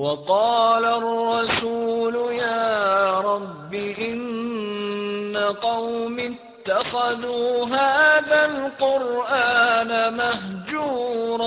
وقال الرسول يا رب إن قوم اتخذوا هذا القرآن مهجورا